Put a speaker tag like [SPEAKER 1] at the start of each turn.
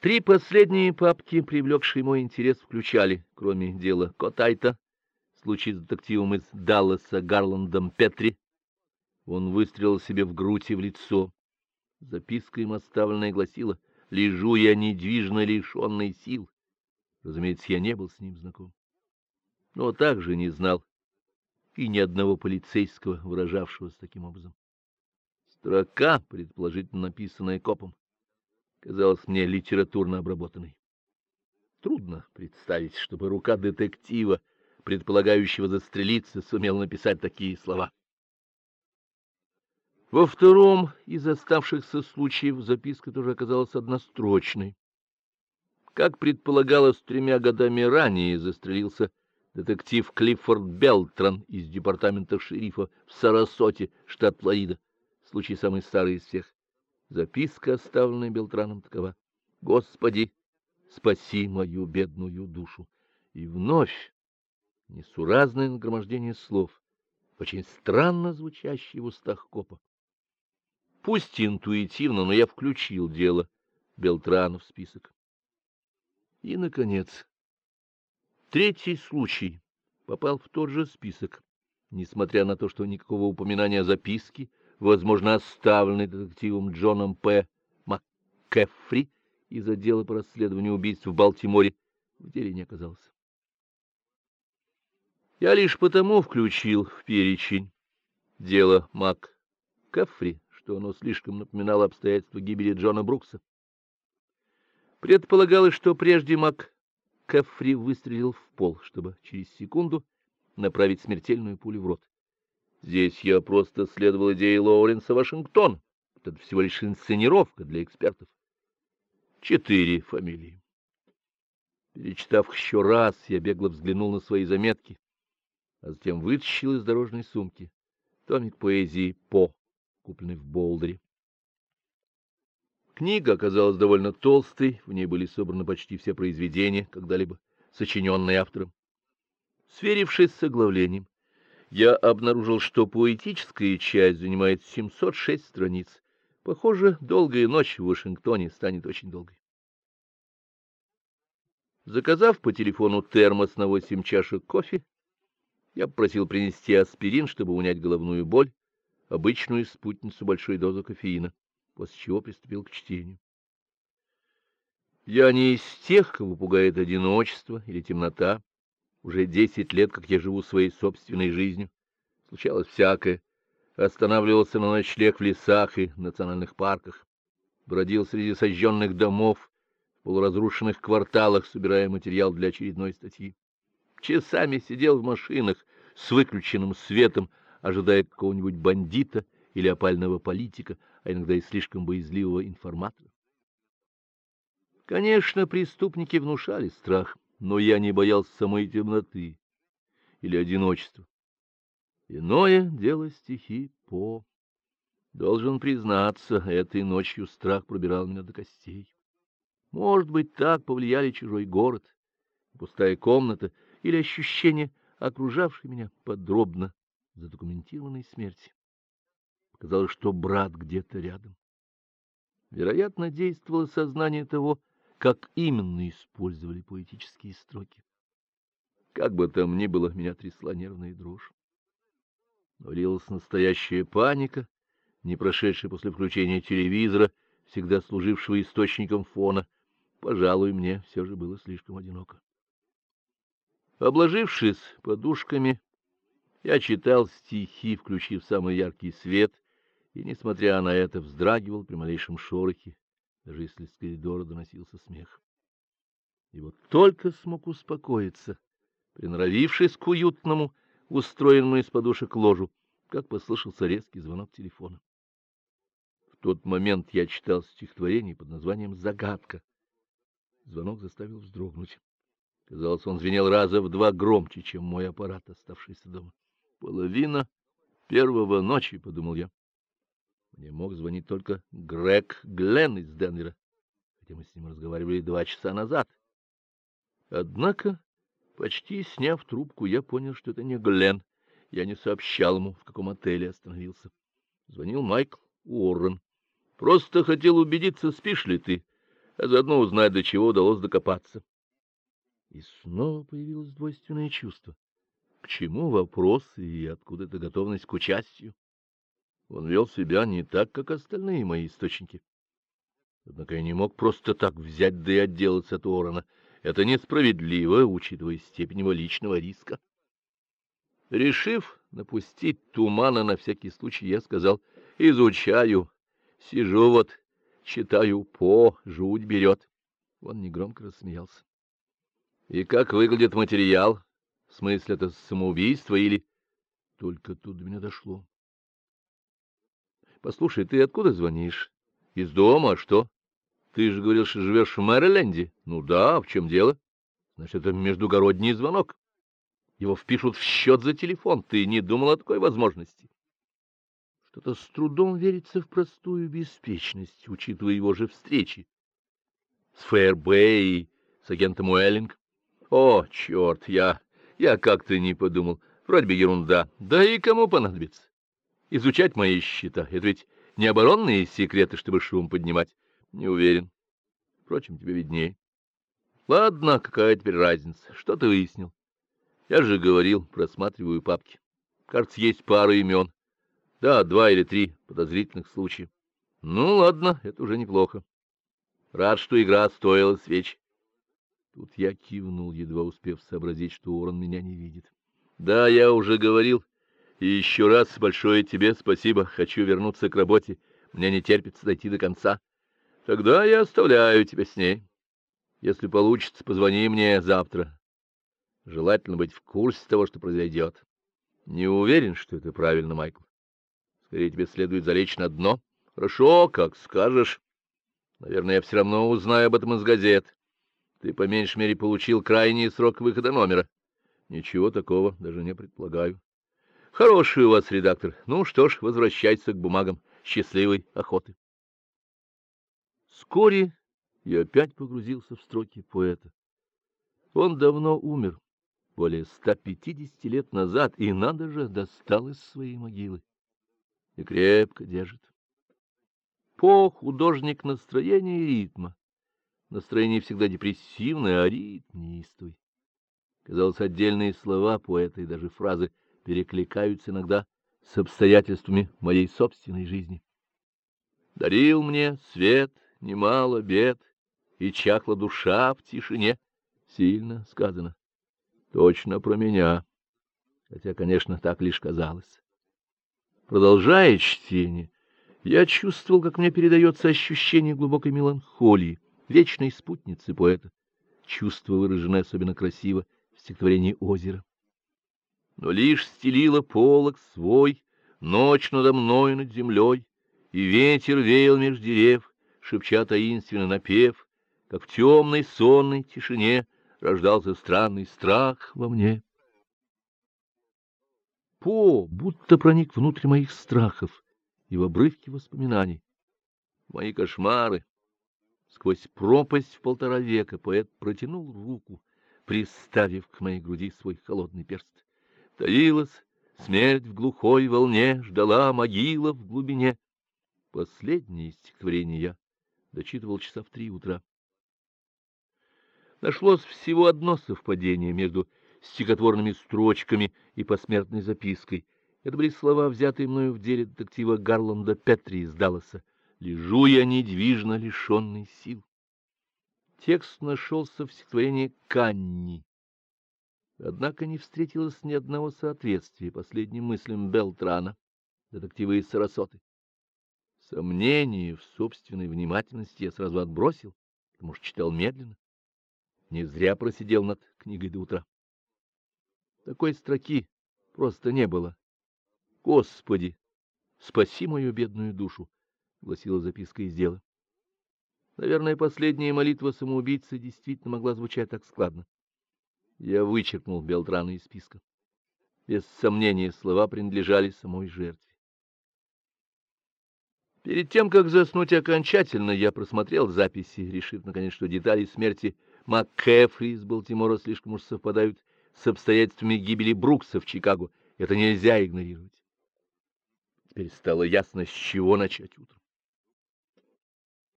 [SPEAKER 1] Три последние папки, привлекшие мой интерес, включали, кроме дела Котайта, случай с детективом из Далласа Гарландом Петри. Он выстрелил себе в грудь и в лицо. Записка им оставленная гласила: "Лежу я недвижно лишенный сил". Разумеется, я не был с ним знаком. Но также не знал и ни одного полицейского, выражавшегося таким образом. Строка, предположительно написанная копом, казалась мне литературно обработанной. Трудно представить, чтобы рука детектива, предполагающего застрелиться, сумела написать такие слова. Во втором из оставшихся случаев записка тоже оказалась однострочной. Как предполагалось, тремя годами ранее застрелился детектив Клиффорд Белтран из департамента шерифа в Сарасоте, штат Флорида. Случай самый старый из всех. Записка, оставленная Белтраном, такова: Господи, спаси мою бедную душу. И вновь несуразное нагромождение слов, очень странно звучащие в устах копа. Пусть интуитивно, но я включил дело Белтрана в список. И наконец, третий случай попал в тот же список, несмотря на то, что никакого упоминания о записке возможно, оставленный детективом Джоном П. МакКефри из отдела по расследованию убийств в Балтиморе, в деле не оказалось. Я лишь потому включил в перечень дело МакКефри, что оно слишком напоминало обстоятельства гибели Джона Брукса. Предполагалось, что прежде МакКефри выстрелил в пол, чтобы через секунду направить смертельную пулю в рот. Здесь я просто следовал идее Лоуренса Вашингтон. Это всего лишь инсценировка для экспертов. Четыре фамилии. Перечитав еще раз, я бегло взглянул на свои заметки, а затем вытащил из дорожной сумки томик поэзии По, купленный в Болдере. Книга оказалась довольно толстой, в ней были собраны почти все произведения, когда-либо сочиненные автором. Сверившись с оглавлением, я обнаружил, что поэтическая часть занимает 706 страниц. Похоже, долгая ночь в Вашингтоне станет очень долгой. Заказав по телефону термос на 8 чашек кофе, я попросил принести аспирин, чтобы унять головную боль, обычную спутницу большой дозы кофеина, после чего приступил к чтению. Я не из тех, кого пугает одиночество или темнота. Уже десять лет, как я живу своей собственной жизнью. Случалось всякое. Останавливался на ночлег в лесах и национальных парках, бродил среди сожженных домов, в полуразрушенных кварталах, собирая материал для очередной статьи. Часами сидел в машинах с выключенным светом, ожидая какого-нибудь бандита или опального политика, а иногда и слишком боязливого информатора. Конечно, преступники внушали страх но я не боялся самой темноты или одиночества. Иное дело стихи по. Должен признаться, этой ночью страх пробирал меня до костей. Может быть, так повлияли чужой город, пустая комната или ощущение окружавшей меня подробно задокументированной смерти. Показалось, что брат где-то рядом. Вероятно, действовало сознание того, как именно использовали поэтические строки. Как бы там ни было, меня трясла нервная дрожь. Валилась настоящая паника, не прошедшая после включения телевизора, всегда служившего источником фона. Пожалуй, мне все же было слишком одиноко. Обложившись подушками, я читал стихи, включив самый яркий свет, и, несмотря на это, вздрагивал при малейшем шорохе даже если с коридора доносился смех. И вот только смог успокоиться, приноровившись к уютному, устроенному из подушек ложу, как послышался резкий звонок телефона. В тот момент я читал стихотворение под названием Загадка. Звонок заставил вздрогнуть. Казалось, он звенел раза в два громче, чем мой аппарат, оставшийся дома. Половина первого ночи, подумал я. Мне мог звонить только Грег Гленн из Денвера, хотя мы с ним разговаривали два часа назад. Однако, почти сняв трубку, я понял, что это не Гленн. Я не сообщал ему, в каком отеле остановился. Звонил Майкл Уоррен. Просто хотел убедиться, спишь ли ты. а заодно узнать, до чего удалось докопаться. И снова появилось двойственное чувство. К чему вопросы и откуда эта готовность к участию? Он вел себя не так, как остальные мои источники. Однако я не мог просто так взять да и отделаться от Орона. Это несправедливо, учитывая степень его личного риска. Решив напустить тумана на всякий случай, я сказал, изучаю, сижу вот, читаю по, жуть берет. Он негромко рассмеялся. И как выглядит материал? В смысле, это самоубийство или... Только тут до меня дошло. Послушай, ты откуда звонишь? Из дома, а что? Ты же говорил, что живешь в Мэриленде. Ну да, в чем дело? Значит, это междугородний звонок. Его впишут в счет за телефон. Ты не думал о такой возможности? Что-то с трудом верится в простую беспечность, учитывая его же встречи с ФРБ и с агентом Уэллинг. О, черт, я... я как-то не подумал. Вроде бы ерунда. Да и кому понадобится? Изучать мои счета. Это ведь не оборонные секреты, чтобы шум поднимать. Не уверен. Впрочем, тебе виднее. Ладно, какая теперь разница? Что ты выяснил? Я же говорил, просматриваю папки. Кажется, есть пара имен. Да, два или три подозрительных случая. Ну, ладно, это уже неплохо. Рад, что игра стоила свеч. Тут я кивнул, едва успев сообразить, что Орон меня не видит. Да, я уже говорил. И еще раз большое тебе спасибо. Хочу вернуться к работе. Мне не терпится дойти до конца. Тогда я оставляю тебя с ней. Если получится, позвони мне завтра. Желательно быть в курсе того, что произойдет. Не уверен, что это правильно, Майкл. Скорее тебе следует залечь на дно. Хорошо, как скажешь. Наверное, я все равно узнаю об этом из газет. Ты, по меньшей мере, получил крайний срок выхода номера. Ничего такого даже не предполагаю. Хороший у вас редактор. Ну что ж, возвращайся к бумагам. Счастливой охоты. Вскоре я опять погрузился в строки поэта. Он давно умер, более 150 лет назад, и, надо же, достал из своей могилы. И крепко держит. По художник настроения и ритма. Настроение всегда депрессивное, а ритм неистовый. Казалось, отдельные слова поэта и даже фразы перекликаются иногда с обстоятельствами моей собственной жизни. Дарил мне свет немало бед, и чахла душа в тишине. Сильно сказано. Точно про меня. Хотя, конечно, так лишь казалось. Продолжая чтение, я чувствовал, как мне передается ощущение глубокой меланхолии, вечной спутницы поэта. Чувство выражено особенно красиво в стихотворении «Озеро». Но лишь стелила полог свой, ночь надо мной над землей, и ветер веял меж дерев, шепча таинственно напев, как в темной сонной тишине рождался странный страх во мне. По будто проник внутрь моих страхов и в обрывки воспоминаний. Мои кошмары. Сквозь пропасть в полтора века поэт протянул руку, приставив к моей груди свой холодный перст. Таилась смерть в глухой волне, ждала могила в глубине. Последнее стихотворение я дочитывал часа в три утра. Нашлось всего одно совпадение между стихотворными строчками и посмертной запиской. Это были слова, взятые мною в деле детектива Гарланда Петри из Далласа. «Лежу я недвижно, лишенный сил». Текст нашелся в стихотворении «Канни». Однако не встретилось ни одного соответствия последним мыслям Белтрана, детектива из Сарасоты. Сомнение в собственной внимательности я сразу отбросил, потому что читал медленно. Не зря просидел над книгой до утра. Такой строки просто не было. Господи, спаси мою бедную душу, гласила записка из дела. Наверное, последняя молитва самоубийцы действительно могла звучать так складно. Я вычеркнул Белтрана из списка. Без сомнения, слова принадлежали самой жертве. Перед тем, как заснуть окончательно, я просмотрел записи, решив, наконец, что детали смерти МакКэфри из Балтимора слишком уж совпадают с обстоятельствами гибели Брукса в Чикаго. Это нельзя игнорировать. Теперь стало ясно, с чего начать утро.